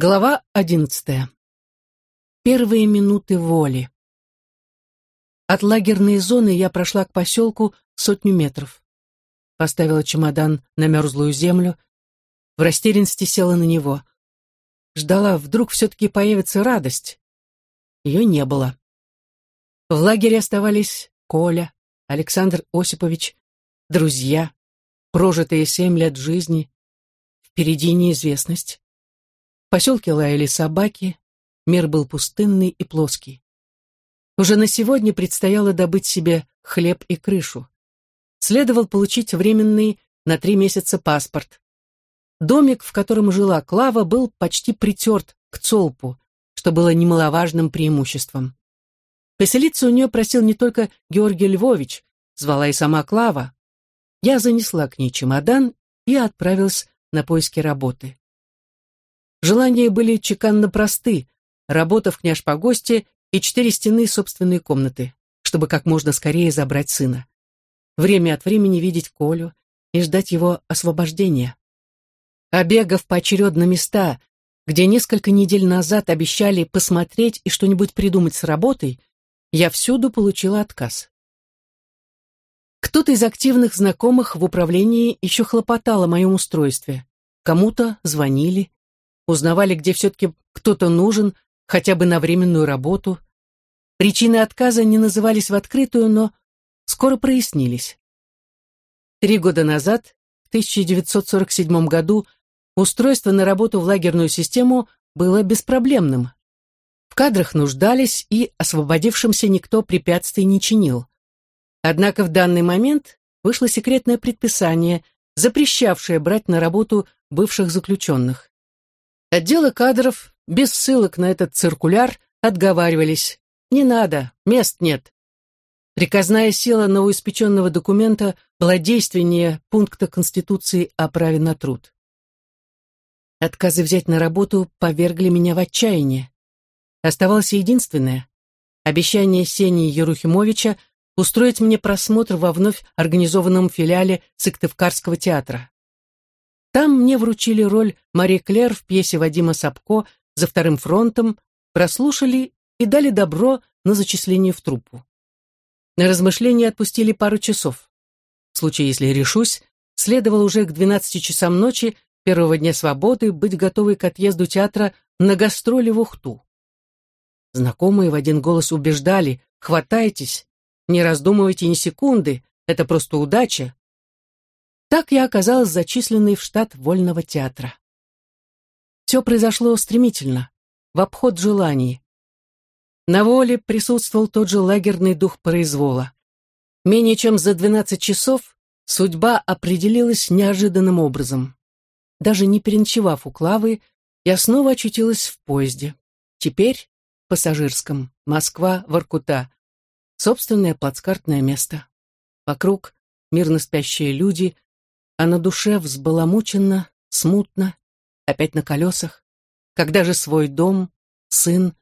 Глава одиннадцатая. Первые минуты воли. От лагерной зоны я прошла к поселку сотню метров. Поставила чемодан на мерзлую землю, в растерянности села на него. Ждала, вдруг все-таки появится радость. Ее не было. В лагере оставались Коля, Александр Осипович, друзья, прожитые семь лет жизни. Впереди неизвестность. В поселке лаяли собаки, мир был пустынный и плоский. Уже на сегодня предстояло добыть себе хлеб и крышу. Следовал получить временный на три месяца паспорт. Домик, в котором жила Клава, был почти притерт к Цолпу, что было немаловажным преимуществом. Поселиться у нее просил не только Георгий Львович, звала и сама Клава. Я занесла к ней чемодан и отправилась на поиски работы. Желания были чеканно просты, работа в княж-погосте и четыре стены собственной комнаты, чтобы как можно скорее забрать сына. Время от времени видеть Колю и ждать его освобождения. Обегав поочередно места, где несколько недель назад обещали посмотреть и что-нибудь придумать с работой, я всюду получила отказ. Кто-то из активных знакомых в управлении еще хлопотал о моем устройстве. Кому-то звонили, узнавали, где все-таки кто-то нужен, хотя бы на временную работу. Причины отказа не назывались в открытую, но скоро прояснились. Три года назад, в 1947 году, устройство на работу в лагерную систему было беспроблемным. В кадрах нуждались, и освободившимся никто препятствий не чинил. Однако в данный момент вышло секретное предписание, запрещавшее брать на работу бывших заключенных. Отделы кадров, без ссылок на этот циркуляр, отговаривались. Не надо, мест нет. Приказная сила новоиспеченного документа была действеннее пункта Конституции о праве на труд. Отказы взять на работу повергли меня в отчаяние. Оставалось единственное — обещание Сени Ерухимовича устроить мне просмотр во вновь организованном филиале Сыктывкарского театра. Там мне вручили роль Мари Клер в пьесе Вадима Сапко «За вторым фронтом», прослушали и дали добро на зачисление в труппу. На размышления отпустили пару часов. В случае, если решусь, следовало уже к 12 часам ночи первого дня свободы быть готовой к отъезду театра на гастроли в Ухту. Знакомые в один голос убеждали «Хватайтесь, не раздумывайте ни секунды, это просто удача, так я оказалась зачисленной в штат вольного театра. Все произошло стремительно, в обход желаний. На воле присутствовал тот же лагерный дух произвола. Менее чем за 12 часов судьба определилась неожиданным образом. Даже не переночевав у Клавы, я снова очутилась в поезде. Теперь в пассажирском, Москва, Воркута. Собственное плацкартное место. Вокруг мирно спящие люди, а на душе взбаламученно, смутно, опять на колесах. Когда же свой дом, сын?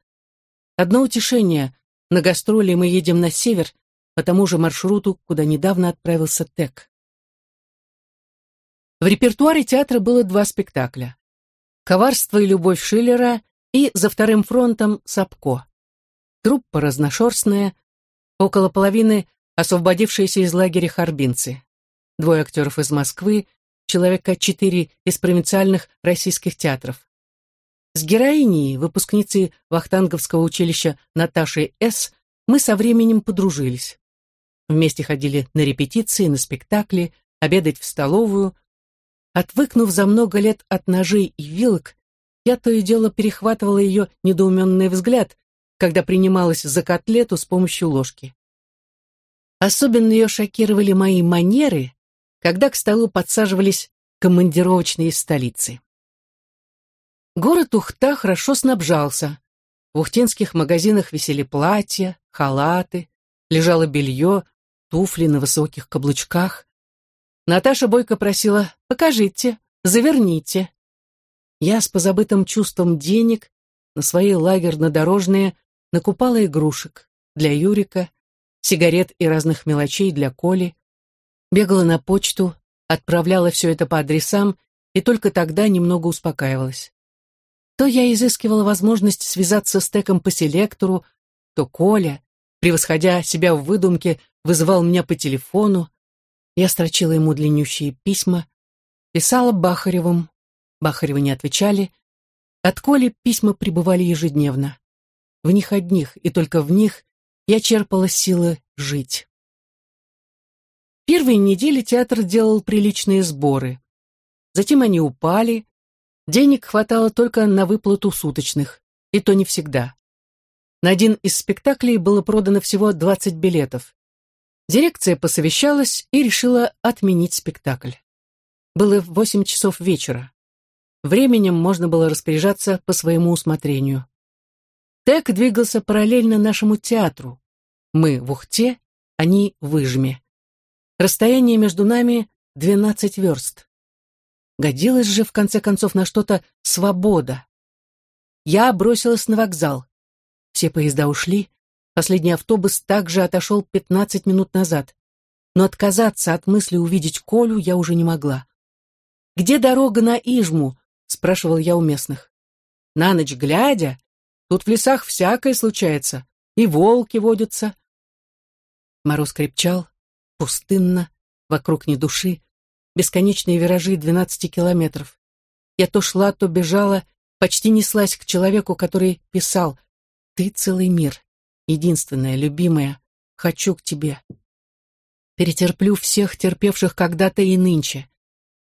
Одно утешение. На гастроли мы едем на север, по тому же маршруту, куда недавно отправился Тек. В репертуаре театра было два спектакля. «Коварство и любовь Шиллера» и «За вторым фронтом» Сапко. Труппа разношерстная, около половины освободившиеся из лагеря харбинцы двое актеров из Москвы, человека четыре из провинциальных российских театров. С героиней, выпускницей Вахтанговского училища Наташей С., мы со временем подружились. Вместе ходили на репетиции, на спектакли, обедать в столовую. Отвыкнув за много лет от ножей и вилок, я то и дело перехватывала ее недоуменный взгляд, когда принималась за котлету с помощью ложки. Особенно ее шокировали мои манеры, когда к столу подсаживались командировочные столицы. Город Ухта хорошо снабжался. В ухтинских магазинах висели платья, халаты, лежало белье, туфли на высоких каблучках. Наташа Бойко просила «покажите, заверните». Я с позабытым чувством денег на свои лагерно-дорожные накупала игрушек для Юрика, сигарет и разных мелочей для Коли, Бегала на почту, отправляла все это по адресам и только тогда немного успокаивалась. То я изыскивала возможность связаться с Теком по селектору, то Коля, превосходя себя в выдумке, вызывал меня по телефону. Я строчила ему длиннющие письма, писала Бахаревым, Бахаревы не отвечали. От Коли письма прибывали ежедневно. В них одних, и только в них я черпала силы жить. Первые недели театр делал приличные сборы. Затем они упали. Денег хватало только на выплату суточных, и то не всегда. На один из спектаклей было продано всего 20 билетов. Дирекция посовещалась и решила отменить спектакль. Было 8 часов вечера. Временем можно было распоряжаться по своему усмотрению. Тек двигался параллельно нашему театру. Мы в Ухте, они в Ижме. Расстояние между нами — двенадцать верст. Годилась же, в конце концов, на что-то свобода. Я бросилась на вокзал. Все поезда ушли. Последний автобус также отошел пятнадцать минут назад. Но отказаться от мысли увидеть Колю я уже не могла. «Где дорога на Ижму?» — спрашивал я у местных. «На ночь глядя, Тут в лесах всякое случается, и волки водятся. Мороз крепчал, пустынно, вокруг ни души, бесконечные виражи двенадцати километров. Я то шла, то бежала, почти неслась к человеку, который писал «Ты целый мир, единственная, любимая, хочу к тебе». Перетерплю всех терпевших когда-то и нынче.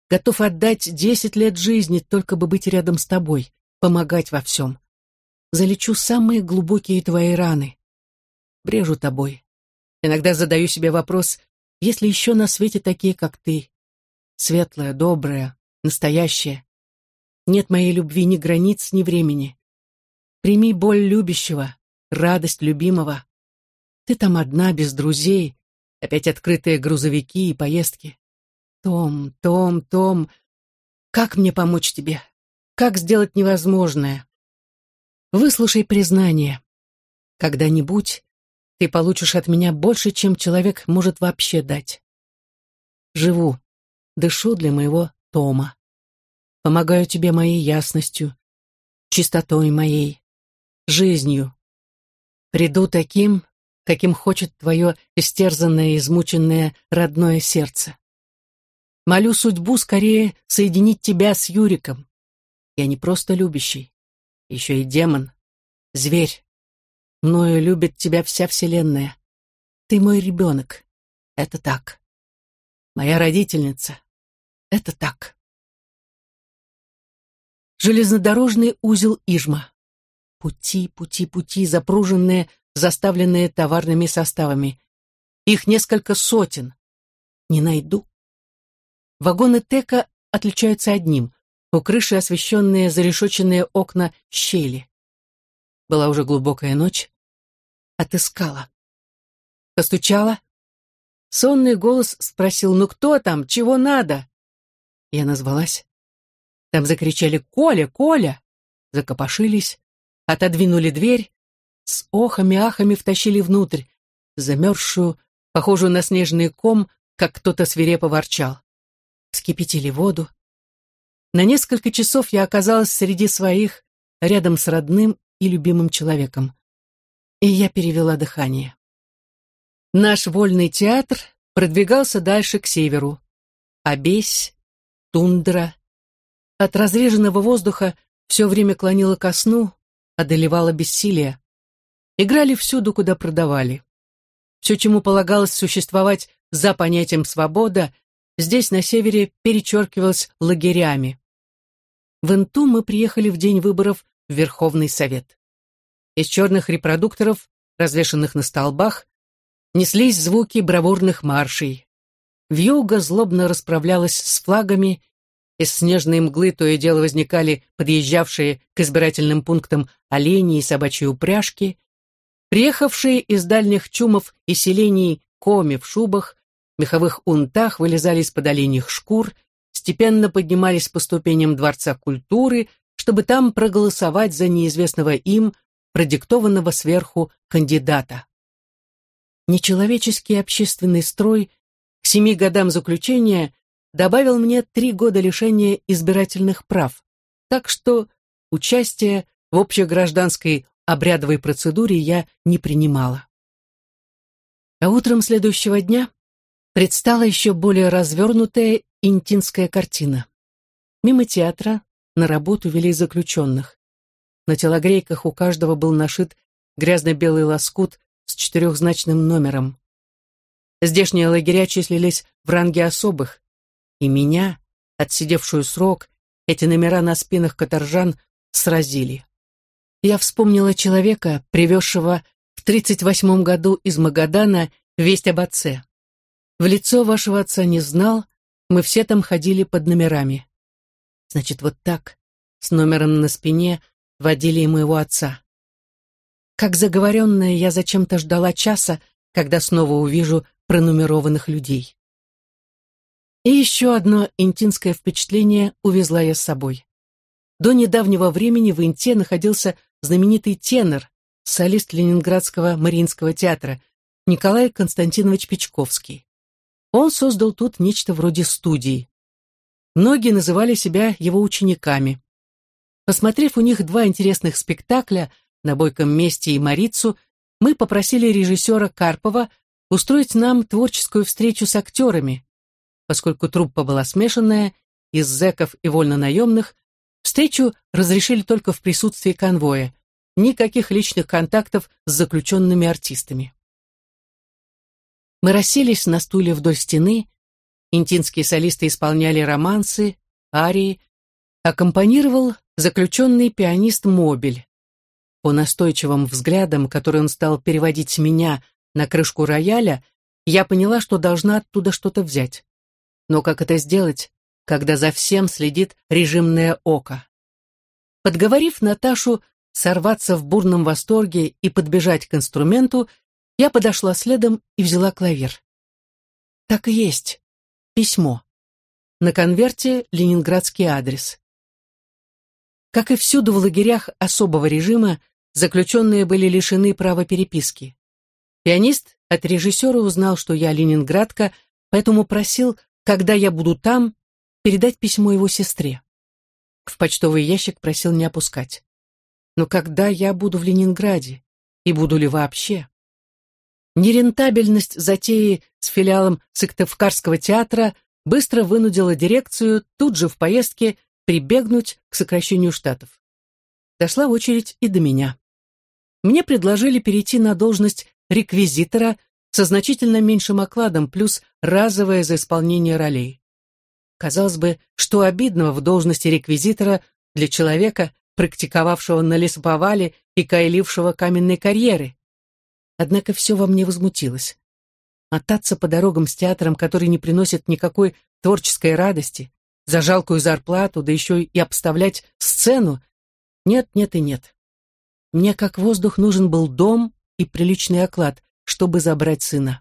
Готов отдать десять лет жизни, только бы быть рядом с тобой, помогать во всем залечу самые глубокие твои раны. Брежу тобой. Иногда задаю себе вопрос, есть ли еще на свете такие, как ты? Светлая, добрая, настоящая. Нет моей любви ни границ, ни времени. Прими боль любящего, радость любимого. Ты там одна, без друзей, опять открытые грузовики и поездки. Том, Том, Том, как мне помочь тебе? Как сделать невозможное? Выслушай признание. Когда-нибудь ты получишь от меня больше, чем человек может вообще дать. Живу, дышу для моего Тома. Помогаю тебе моей ясностью, чистотой моей, жизнью. Приду таким, каким хочет твое истерзанное, измученное родное сердце. Молю судьбу скорее соединить тебя с Юриком. Я не просто любящий, еще и демон, зверь. Мною любит тебя вся вселенная. Ты мой ребенок. Это так. Моя родительница. Это так. Железнодорожный узел Ижма. Пути, пути, пути, запруженные, заставленные товарными составами. Их несколько сотен. Не найду. Вагоны Тека отличаются одним. У крыши освещенные зарешоченные окна щели. Была уже глубокая ночь. Отыскала. Постучала. Сонный голос спросил, ну кто там, чего надо? Я назвалась. Там закричали «Коля! Коля!» Закопошились, отодвинули дверь, с охами-ахами втащили внутрь, замерзшую, похожую на снежный ком, как кто-то свирепо ворчал. Вскипятили воду, на несколько часов я оказалась среди своих, рядом с родным и любимым человеком. И я перевела дыхание. Наш вольный театр продвигался дальше к северу. Обесь, тундра. От разреженного воздуха все время клонило ко сну, одолевало бессилие. Играли всюду, куда продавали. Все, чему полагалось существовать за понятием «свобода», здесь, на севере, перечеркивалось лагерями. В Инту мы приехали в день выборов в Верховный Совет. Из черных репродукторов, развешанных на столбах, неслись звуки бравурных маршей. Вьюга злобно расправлялась с флагами, из снежной мглы то и дело возникали подъезжавшие к избирательным пунктам олени и собачьи упряжки, приехавшие из дальних чумов и селений коми в шубах, меховых унтах вылезали из-под оленьих шкур степенно поднимались по ступеням Дворца культуры, чтобы там проголосовать за неизвестного им, продиктованного сверху кандидата. Нечеловеческий общественный строй к семи годам заключения добавил мне три года лишения избирательных прав, так что участия в общегражданской обрядовой процедуре я не принимала. А утром следующего дня предстала еще более развернутая интинская картина. Мимо театра на работу вели заключенных. На телогрейках у каждого был нашит грязно-белый лоскут с четырехзначным номером. Здешние лагеря числились в ранге особых, и меня, отсидевшую срок, эти номера на спинах каторжан сразили. Я вспомнила человека, привезшего в 38 году из Магадана весть об отце. В лицо вашего отца не знал, мы все там ходили под номерами. Значит, вот так, с номером на спине, водили и моего отца. Как заговоренная, я зачем-то ждала часа, когда снова увижу пронумерованных людей. И еще одно интинское впечатление увезла я с собой. До недавнего времени в Инте находился знаменитый тенор, солист Ленинградского Мариинского театра Николай Константинович Печковский. Он создал тут нечто вроде студии. Многие называли себя его учениками. Посмотрев у них два интересных спектакля «На бойком месте» и «Марицу», мы попросили режиссера Карпова устроить нам творческую встречу с актерами. Поскольку труппа была смешанная, из зэков и вольнонаемных, встречу разрешили только в присутствии конвоя, никаких личных контактов с заключенными артистами. Мы расселись на стуле вдоль стены, интинские солисты исполняли романсы, арии, аккомпанировал заключенный пианист Мобиль. По настойчивым взглядам, которые он стал переводить с меня на крышку рояля, я поняла, что должна оттуда что-то взять. Но как это сделать, когда за всем следит режимное око? Подговорив Наташу сорваться в бурном восторге и подбежать к инструменту, я подошла следом и взяла клавир. Так и есть. Письмо. На конверте ленинградский адрес. Как и всюду в лагерях особого режима, заключенные были лишены права переписки. Пианист от режиссера узнал, что я ленинградка, поэтому просил, когда я буду там, передать письмо его сестре. В почтовый ящик просил не опускать. Но когда я буду в Ленинграде? И буду ли вообще? Нерентабельность затеи с филиалом Сыктывкарского театра быстро вынудила дирекцию тут же в поездке прибегнуть к сокращению штатов. Дошла очередь и до меня. Мне предложили перейти на должность реквизитора со значительно меньшим окладом плюс разовое за исполнение ролей. Казалось бы, что обидного в должности реквизитора для человека, практиковавшего на лесоповале и кайлившего каменной карьеры. Однако все во мне возмутилось. Мотаться по дорогам с театром, который не приносит никакой творческой радости, за жалкую зарплату, да еще и обставлять сцену, нет, нет и нет. Мне как воздух нужен был дом и приличный оклад, чтобы забрать сына.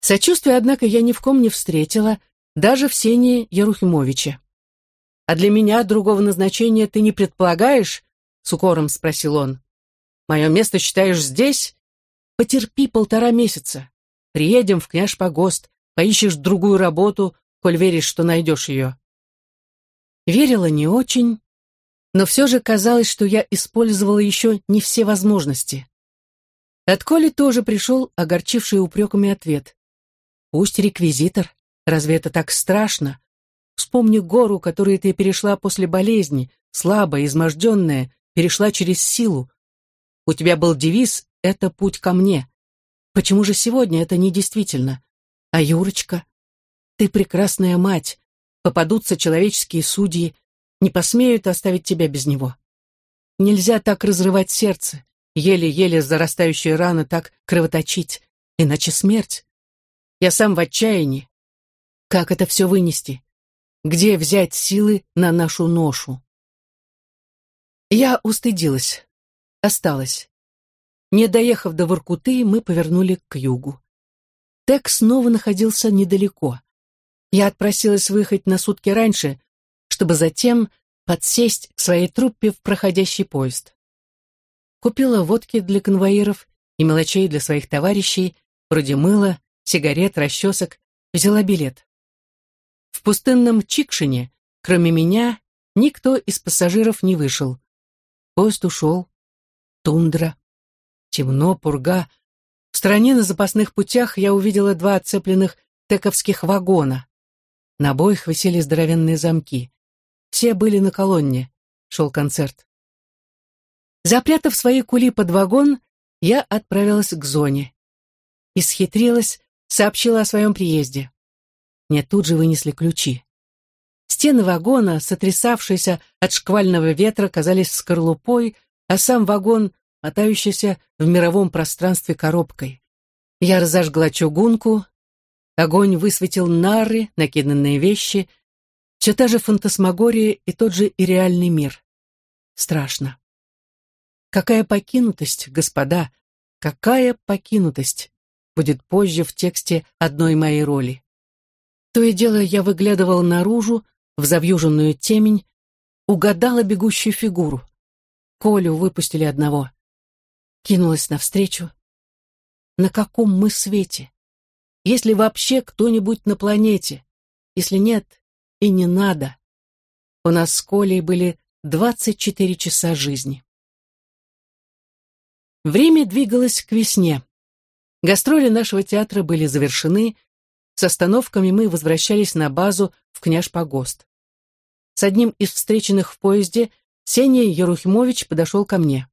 Сочувствия, однако, я ни в ком не встретила, даже в Сене Ярухимовиче. «А для меня другого назначения ты не предполагаешь?» — с укором спросил он. «Мое место считаешь здесь? Потерпи полтора месяца. Приедем в княж Погост, поищешь другую работу, коль веришь, что найдешь ее». Верила не очень, но все же казалось, что я использовала еще не все возможности. От Коли тоже пришел огорчивший упреками ответ. «Пусть реквизитор. Разве это так страшно? Вспомни гору, которую ты перешла после болезни, слабая, изможденная, перешла через силу. У тебя был девиз «Это путь ко мне». Почему же сегодня это не действительно? А Юрочка? Ты прекрасная мать. Попадутся человеческие судьи, не посмеют оставить тебя без него. Нельзя так разрывать сердце, еле-еле зарастающие раны так кровоточить, иначе смерть. Я сам в отчаянии. Как это все вынести? Где взять силы на нашу ношу? Я устыдилась. Осталась. Не доехав до Воркуты, мы повернули к югу. Тек снова находился недалеко. Я отпросилась выехать на сутки раньше, чтобы затем подсесть к своей труппе в проходящий поезд. Купила водки для конвоиров и мелочей для своих товарищей, вроде мыла, сигарет, расчесок, взяла билет. В пустынном Чикшине, кроме меня, никто из пассажиров не вышел. Поезд ушел. Тундра. Темно, пурга. В стороне на запасных путях я увидела два отцепленных тековских вагона. На обоих висели здоровенные замки. Все были на колонне. Шел концерт. Запрятав свои кули под вагон, я отправилась к зоне. Исхитрилась, сообщила о своем приезде. Мне тут же вынесли ключи. Стены вагона, сотрясавшиеся от шквального ветра, казались скорлупой, а сам вагон, мотающийся в мировом пространстве коробкой. Я разожгла чугунку, огонь высветил нары, накиданные вещи, все та же фантасмагория и тот же и реальный мир. Страшно. Какая покинутость, господа, какая покинутость, будет позже в тексте одной моей роли. То и дело я выглядывал наружу, в завьюженную темень, угадала бегущую фигуру. Колю выпустили одного. Кинулась навстречу. На каком мы свете? Есть ли вообще кто-нибудь на планете? Если нет, и не надо. У нас с Колей были 24 часа жизни. Время двигалось к весне. Гастроли нашего театра были завершены, с остановками мы возвращались на базу в Княж-Погост. С одним из встреченных в поезде Сеня Ерухимович подошел ко мне.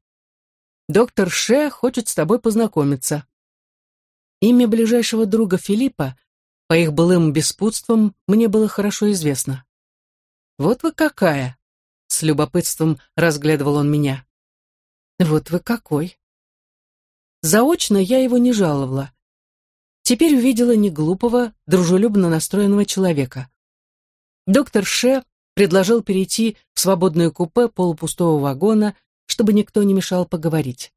«Доктор Ше хочет с тобой познакомиться». Имя ближайшего друга Филиппа, по их былым беспутствам, мне было хорошо известно. «Вот вы какая!» — с любопытством разглядывал он меня. «Вот вы какой!» Заочно я его не жаловала. Теперь увидела неглупого, дружелюбно настроенного человека. Доктор Ше предложил перейти в свободное купе полупустого вагона, чтобы никто не мешал поговорить.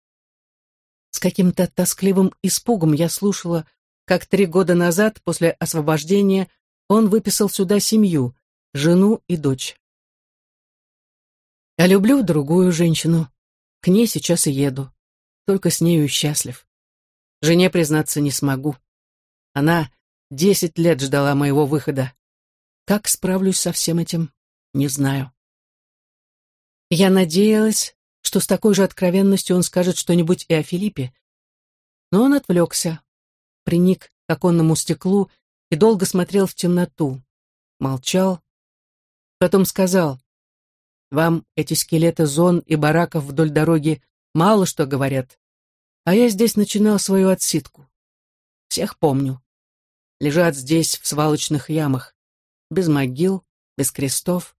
С каким-то тоскливым испугом я слушала, как три года назад, после освобождения, он выписал сюда семью, жену и дочь. Я люблю другую женщину. К ней сейчас и еду только с нею счастлив. Жене признаться не смогу. Она десять лет ждала моего выхода. Как справлюсь со всем этим, не знаю. Я надеялась, что с такой же откровенностью он скажет что-нибудь и о Филиппе. Но он отвлекся, приник к оконному стеклу и долго смотрел в темноту. Молчал. Потом сказал, «Вам эти скелеты зон и бараков вдоль дороги мало что говорят. А я здесь начинал свою отсидку. Всех помню. Лежат здесь, в свалочных ямах, без могил, без крестов.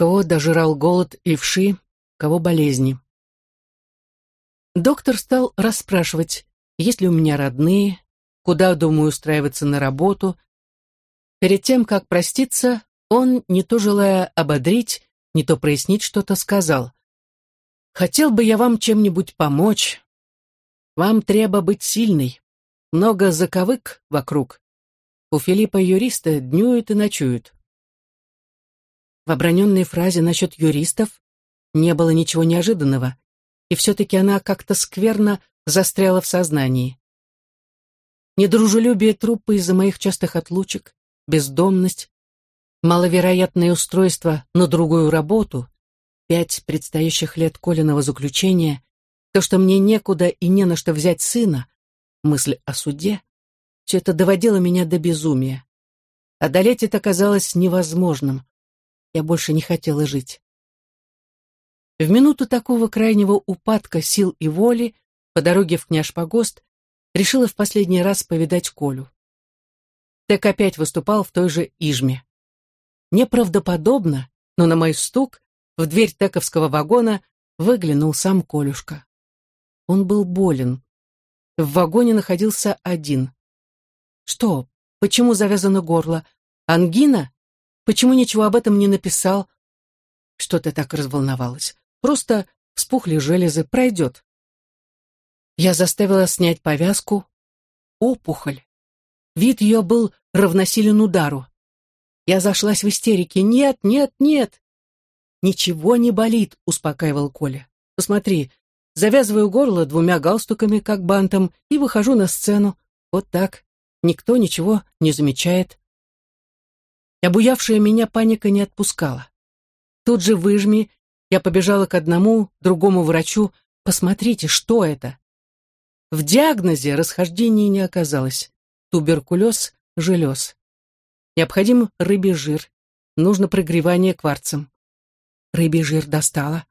Кого дожирал голод и вши, кого болезни. Доктор стал расспрашивать, есть ли у меня родные, куда думаю устраиваться на работу. Перед тем, как проститься, он, не то желая ободрить, не то прояснить что-то, сказал. Хотел бы я вам чем-нибудь помочь. Вам треба быть сильной. Много заковык вокруг. У Филиппа юриста днюют и ночуют. В оброненной фразе насчет юристов не было ничего неожиданного, и все-таки она как-то скверно застряла в сознании. Недружелюбие трупа из-за моих частых отлучек, бездомность, маловероятное устройство на другую работу — пять предстоящих лет Колиного заключения, то, что мне некуда и не на что взять сына, мысль о суде, все это доводило меня до безумия. Одолеть это казалось невозможным. Я больше не хотела жить. В минуту такого крайнего упадка сил и воли по дороге в Княж-Погост решила в последний раз повидать Колю. Так опять выступал в той же Ижме. Неправдоподобно, но на мой стук в дверь тековского вагона выглянул сам Колюшка. Он был болен. В вагоне находился один. Что? Почему завязано горло? Ангина? Почему ничего об этом не написал? Что ты так разволновалась? Просто вспухли железы, пройдет. Я заставила снять повязку. Опухоль. Вид ее был равносилен удару. Я зашлась в истерике. «Нет, нет, нет!» «Ничего не болит», — успокаивал Коля. «Посмотри, завязываю горло двумя галстуками, как бантом, и выхожу на сцену. Вот так. Никто ничего не замечает». Обуявшая меня паника не отпускала. Тут же выжми, я побежала к одному, другому врачу. Посмотрите, что это? В диагнозе расхождений не оказалось. Туберкулез желез. Необходим рыбий жир. Нужно прогревание кварцем. Рыбий жир достала.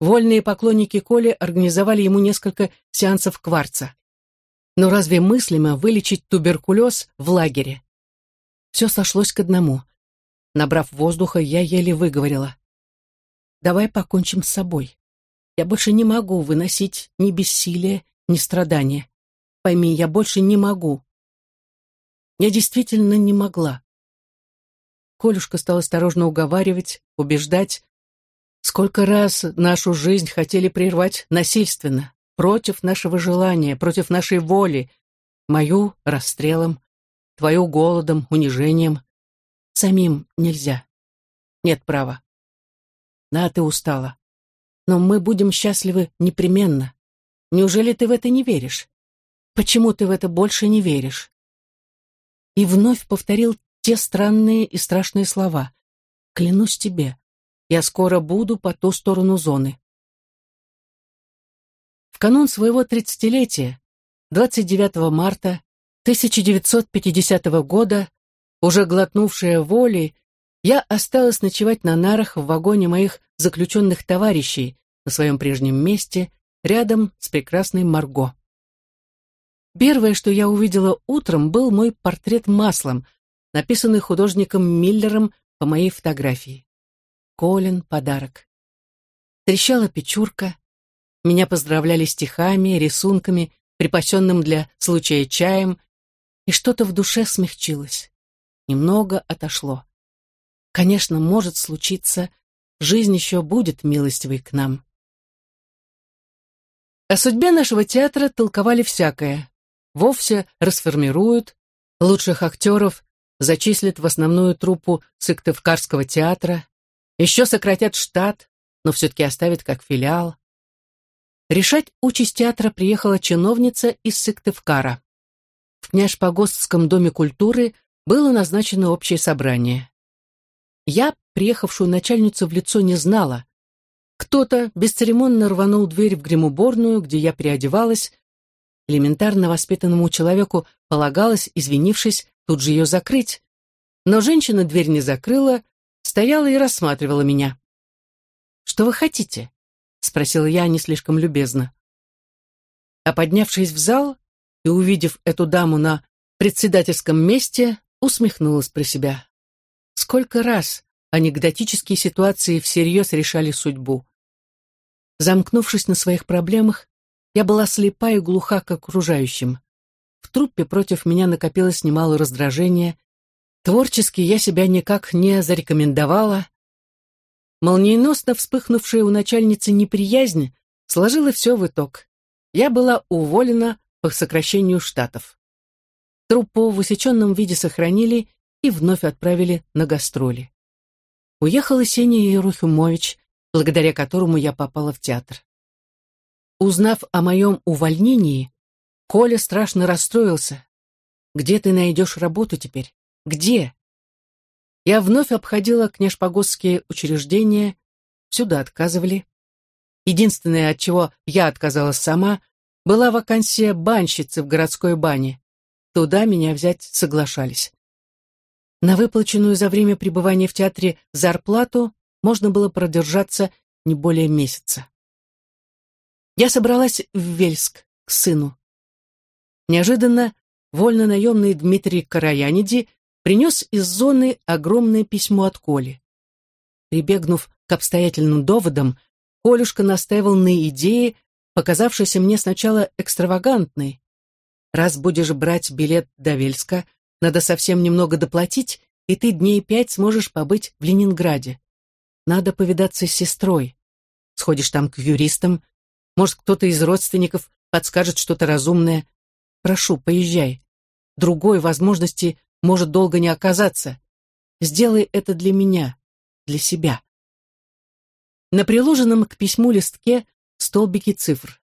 Вольные поклонники Коли организовали ему несколько сеансов кварца. Но разве мыслимо вылечить туберкулез в лагере? Все сошлось к одному. Набрав воздуха, я еле выговорила. «Давай покончим с собой. Я больше не могу выносить ни бессилия, ни страдания. Пойми, я больше не могу». Я действительно не могла. Колюшка стал осторожно уговаривать, убеждать. Сколько раз нашу жизнь хотели прервать насильственно, против нашего желания, против нашей воли, мою — расстрелом, твою — голодом, унижением. Самим нельзя. Нет права. Да, ты устала. Но мы будем счастливы непременно. Неужели ты в это не веришь? Почему ты в это больше не веришь? И вновь повторил те странные и страшные слова. Клянусь тебе, я скоро буду по ту сторону зоны. В канун своего тридцатилетия, 29 марта 1950 года, уже глотнувшая воли, я осталась ночевать на нарах в вагоне моих заключенных товарищей на своем прежнем месте, рядом с прекрасной Марго. Первое, что я увидела утром, был мой портрет маслом, написанный художником Миллером по моей фотографии. Колин подарок. Трещала печурка, меня поздравляли стихами, рисунками, припасенным для случая чаем, и что-то в душе смягчилось. Немного отошло. Конечно, может случиться, жизнь еще будет милостивой к нам. О судьбе нашего театра толковали всякое. Вовсе расформируют, лучших актеров зачислят в основную труппу Сыктывкарского театра, еще сократят штат, но все-таки оставят как филиал. Решать участь театра приехала чиновница из Сыктывкара. В Княжпогостском доме культуры было назначено общее собрание. Я, приехавшую начальницу в лицо, не знала. Кто-то бесцеремонно рванул дверь в гримуборную, где я переодевалась. Элементарно воспитанному человеку полагалось, извинившись, тут же ее закрыть. Но женщина дверь не закрыла, стояла и рассматривала меня. «Что вы хотите?» спросила я не слишком любезно. А поднявшись в зал и увидев эту даму на председательском месте, усмехнулась про себя. Сколько раз анекдотические ситуации всерьез решали судьбу. Замкнувшись на своих проблемах, я была слепа и глуха к окружающим. В труппе против меня накопилось немало раздражения. Творчески я себя никак не зарекомендовала, Молниеносно вспыхнувшая у начальницы неприязнь сложила все в итог. Я была уволена по сокращению штатов. Труппу в усеченном виде сохранили и вновь отправили на гастроли. Уехала Сеня Ерухимович, благодаря которому я попала в театр. Узнав о моем увольнении, Коля страшно расстроился. «Где ты найдешь работу теперь? Где?» Я вновь обходила княжпогостские учреждения, сюда отказывали. Единственное, от чего я отказалась сама, была вакансия банщицы в городской бане. Туда меня взять соглашались. На выплаченную за время пребывания в театре зарплату можно было продержаться не более месяца. Я собралась в Вельск к сыну. Неожиданно вольно-наемный Дмитрий Караяниди принес из зоны огромное письмо от Коли. Прибегнув к обстоятельным доводам, Колюшка настаивал на идее, показавшейся мне сначала экстравагантной. Раз будешь брать билет до Вельска, надо совсем немного доплатить, и ты дней пять сможешь побыть в Ленинграде. Надо повидаться с сестрой. Сходишь там к юристам, может, кто-то из родственников подскажет что-то разумное. Прошу, поезжай. Другой возможности может долго не оказаться. Сделай это для меня, для себя. На приложенном к письму листке столбики цифр.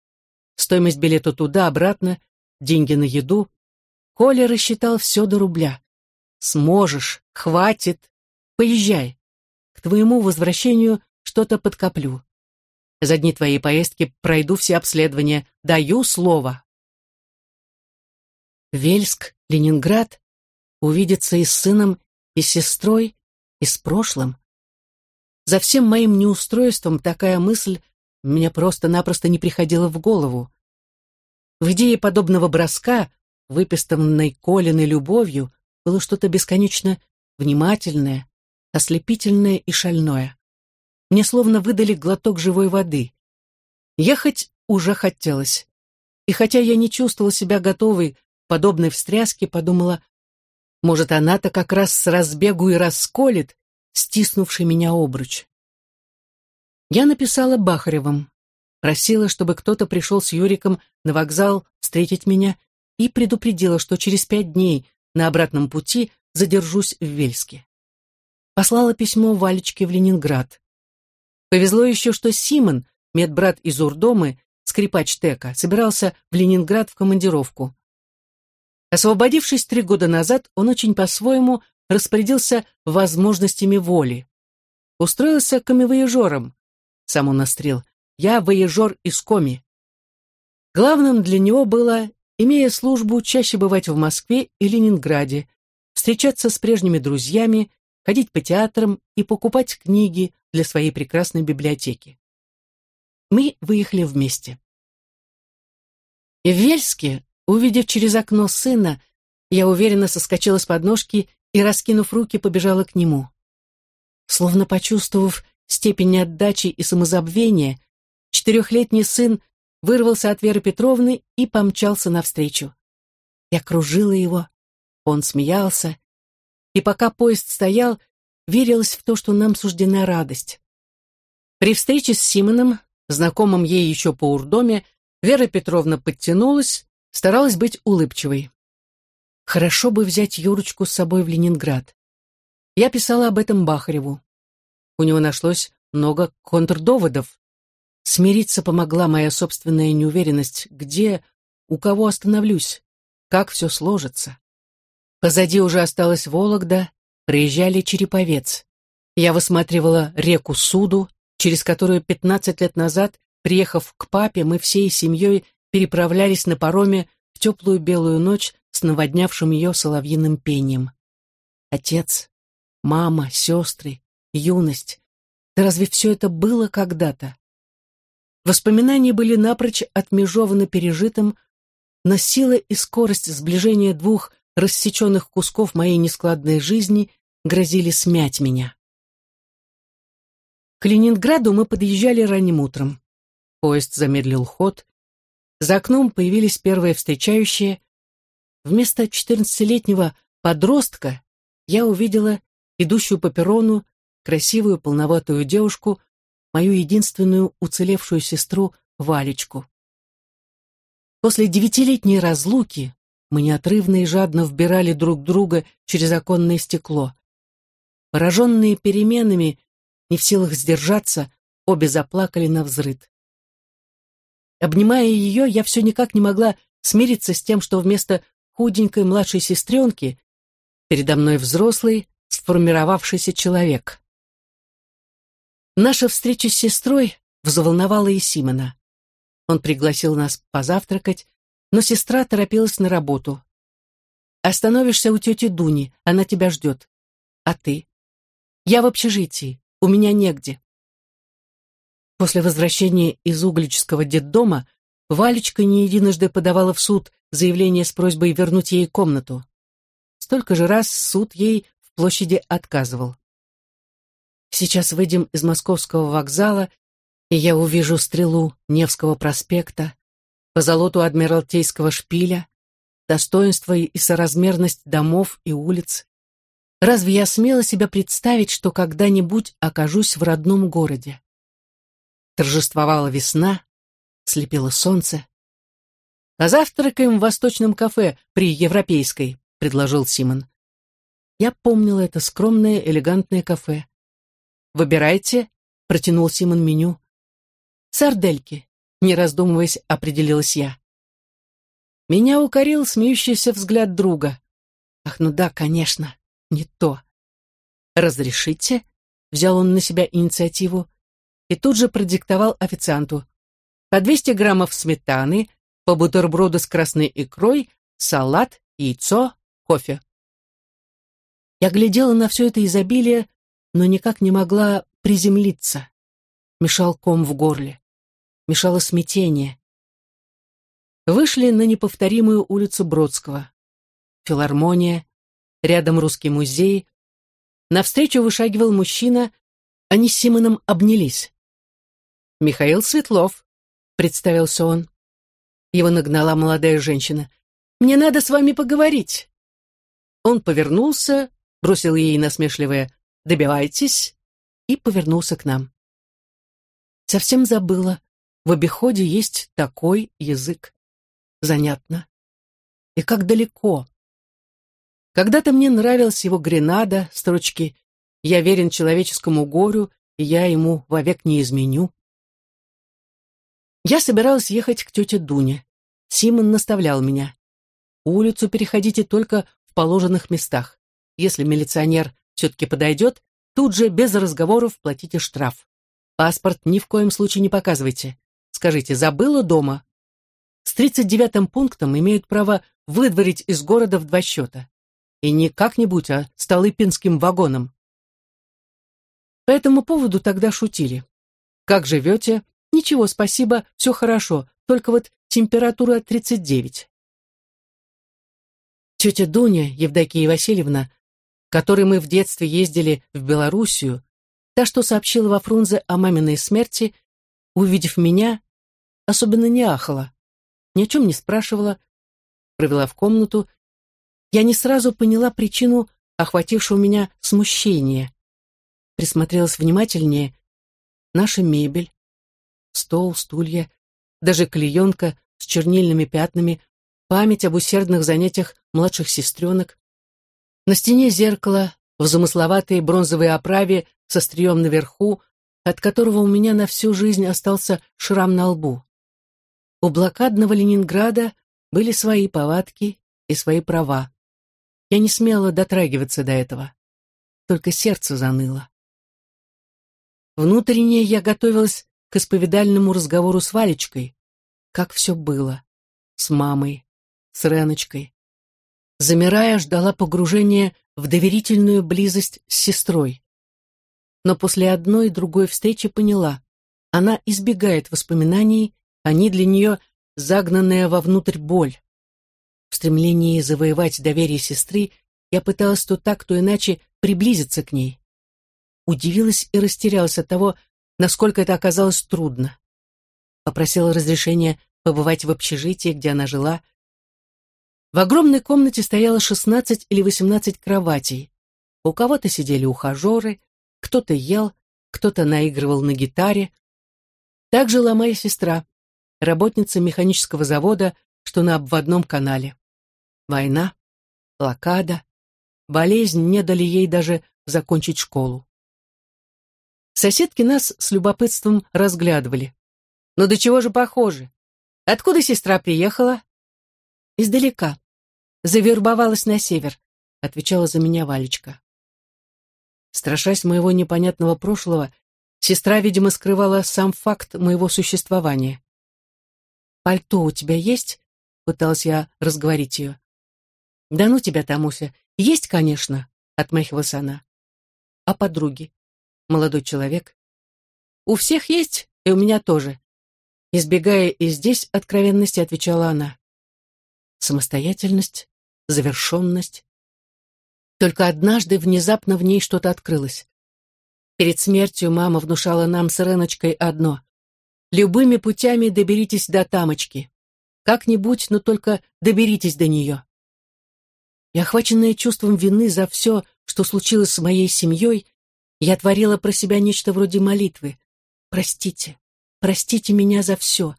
Стоимость билета туда-обратно, деньги на еду. Коля рассчитал все до рубля. Сможешь, хватит, поезжай. к твоему возвращению что-то подкоплю. За дни твоей поездки пройду все обследования. Даю слово. Вельск, Ленинград, увидеться и с сыном, и с сестрой, и с прошлым. За всем моим неустройством такая мысль мне просто-напросто не приходила в голову. В идее подобного броска, выпистанной Колиной любовью, было что-то бесконечно внимательное, ослепительное и шальное. Мне словно выдали глоток живой воды. Ехать уже хотелось. И хотя я не чувствовала себя готовой к подобной встряске, подумала, может, она-то как раз с разбегу и расколет, стиснувший меня обруч. Я написала Бахаревым, просила, чтобы кто-то пришел с Юриком на вокзал встретить меня и предупредила, что через пять дней на обратном пути задержусь в Вельске. Послала письмо Валечке в Ленинград. Повезло еще, что Симон, медбрат из Урдомы, скрипач Тека, собирался в Ленинград в командировку. Освободившись три года назад, он очень по-своему распорядился возможностями воли. Устроился камевояжером, сам он настрел. Я вояжер из коми. Главным для него было, имея службу, чаще бывать в Москве и Ленинграде, встречаться с прежними друзьями, ходить по театрам и покупать книги для своей прекрасной библиотеки. Мы выехали вместе. И в Вельске, увидев через окно сына, я уверенно соскочила с подножки и, раскинув руки, побежала к нему. Словно почувствовав степень отдачи и самозабвения, четырехлетний сын вырвался от Веры Петровны и помчался навстречу. Я кружила его, он смеялся, и пока поезд стоял, верилось в то, что нам суждена радость. При встрече с Симоном, знакомым ей еще по урдоме, Вера Петровна подтянулась, старалась быть улыбчивой. Хорошо бы взять Юрочку с собой в Ленинград. Я писала об этом Бахареву. У него нашлось много контрдоводов. Смириться помогла моя собственная неуверенность, где, у кого остановлюсь, как все сложится. Позади уже осталась Вологда, проезжали Череповец. Я высматривала реку Суду, через которую 15 лет назад, приехав к папе, мы всей семьей переправлялись на пароме в теплую белую ночь с наводнявшим ее соловьиным пением. Отец, мама, сестры, юность. Да разве все это было когда-то? Воспоминания были напрочь отмежованы пережитым, но сила и скорость сближения двух рассеченных кусков моей нескладной жизни грозили смять меня. К Ленинграду мы подъезжали ранним утром. Поезд замедлил ход. За окном появились первые встречающие. Вместо четырнадцатилетнего подростка я увидела идущую по перрону красивую полноватую девушку, мою единственную уцелевшую сестру Валечку. После девятилетней разлуки мы неотрывно и жадно вбирали друг друга через оконное стекло. Пораженные переменами, не в силах сдержаться, обе заплакали на взрыд. Обнимая ее, я все никак не могла смириться с тем, что вместо худенькой младшей сестренки передо мной взрослый, сформировавшийся человек. Наша встреча с сестрой взволновала и Симона. Он пригласил нас позавтракать, но сестра торопилась на работу. «Остановишься у тети Дуни, она тебя ждет. А ты?» «Я в общежитии, у меня негде». После возвращения из Угличского детдома Валечка не единожды подавала в суд заявление с просьбой вернуть ей комнату. Столько же раз суд ей в площади отказывал. Сейчас выйдем из московского вокзала, и я увижу стрелу Невского проспекта, по золоту Адмиралтейского шпиля, достоинство и соразмерность домов и улиц. Разве я смела себя представить, что когда-нибудь окажусь в родном городе? Торжествовала весна, слепило солнце. «Позавтракаем в восточном кафе при Европейской», — предложил Симон. Я помнила это скромное, элегантное кафе. «Выбирайте», — протянул Симон меню. «Сардельки», не раздумываясь, определилась я. Меня укорил смеющийся взгляд друга. Ах, ну да, конечно, не то. Разрешите? взял он на себя инициативу и тут же продиктовал официанту. По 200 граммов сметаны, по бутерброду с красной икрой, салат, яйцо, кофе. Я глядела на все это изобилие, но никак не могла приземлиться. Мешал ком в горле. Мешало смятение. Вышли на неповторимую улицу Бродского. Филармония, рядом русский музей. Навстречу вышагивал мужчина, они с Симоном обнялись. «Михаил Светлов», — представился он. Его нагнала молодая женщина. «Мне надо с вами поговорить». Он повернулся, бросил ей насмешливое «добивайтесь» и повернулся к нам. Совсем забыла, в обиходе есть такой язык. Занятно. И как далеко. Когда-то мне нравилась его гренада, строчки «Я верен человеческому горю, и я ему вовек не изменю». Я собиралась ехать к тете Дуне. Симон наставлял меня. Улицу переходите только в положенных местах. Если милиционер все-таки подойдет, тут же без разговоров платите штраф. Паспорт ни в коем случае не показывайте. Скажите, забыла дома? С 39-м пунктом имеют право выдворить из города в два счета. И не как-нибудь, а столыпинским вагоном. По этому поводу тогда шутили. Как живете? Ничего, спасибо, все хорошо, только вот температура 39. Тетя Дуня, Евдокия Васильевна, которой мы в детстве ездили в Белоруссию, та, что сообщила во Фрунзе о маминой смерти, увидев меня, особенно не ахала, ни о чем не спрашивала, провела в комнату. Я не сразу поняла причину охватившего меня смущения. Присмотрелась внимательнее. Наша мебель, стол, стулья, даже клеенка с чернильными пятнами, память об усердных занятиях младших сестренок, на стене зеркало в замысловатой бронзовой оправе со стрием наверху, от которого у меня на всю жизнь остался шрам на лбу. У блокадного Ленинграда были свои повадки и свои права. Я не смела дотрагиваться до этого. Только сердце заныло. Внутренне я готовилась к исповедальному разговору с Валечкой. Как все было. С мамой, с Реночкой, замирая, ждала погружения в доверительную близость с сестрой. Но после одной и другой встречи поняла, она избегает воспоминаний, они для нее загнанная вовнутрь боль. В стремлении завоевать доверие сестры я пыталась то так, то иначе приблизиться к ней. Удивилась и растерялась от того, насколько это оказалось трудно. Попросила разрешения побывать в общежитии, где она жила, в огромной комнате стояло 16 или 18 кроватей. У кого-то сидели ухажеры, кто-то ел, кто-то наигрывал на гитаре. Так жила моя сестра, работница механического завода, что на обводном канале. Война, блокада, болезнь не дали ей даже закончить школу. Соседки нас с любопытством разглядывали. «Ну до чего же похожи? Откуда сестра приехала?» «Издалека. Завербовалась на север», — отвечала за меня Валечка. Страшась моего непонятного прошлого, сестра, видимо, скрывала сам факт моего существования. «Пальто у тебя есть?» — пыталась я разговорить ее. «Да ну тебя, Тамуся, есть, конечно», — отмахивалась она. «А подруги? Молодой человек?» «У всех есть, и у меня тоже», избегая и здесь откровенности, отвечала она самостоятельность, завершенность. Только однажды внезапно в ней что-то открылось. Перед смертью мама внушала нам с Реночкой одно. Любыми путями доберитесь до тамочки. Как-нибудь, но только доберитесь до нее. И охваченная чувством вины за все, что случилось с моей семьей, я творила про себя нечто вроде молитвы. «Простите, простите меня за все.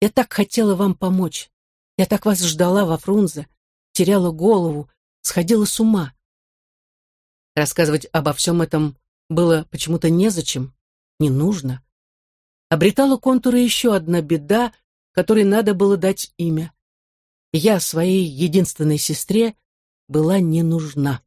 Я так хотела вам помочь. Я так вас ждала во Фрунзе, теряла голову, сходила с ума. Рассказывать обо всем этом было почему-то незачем, не нужно. Обретала контуры еще одна беда, которой надо было дать имя. Я своей единственной сестре была не нужна.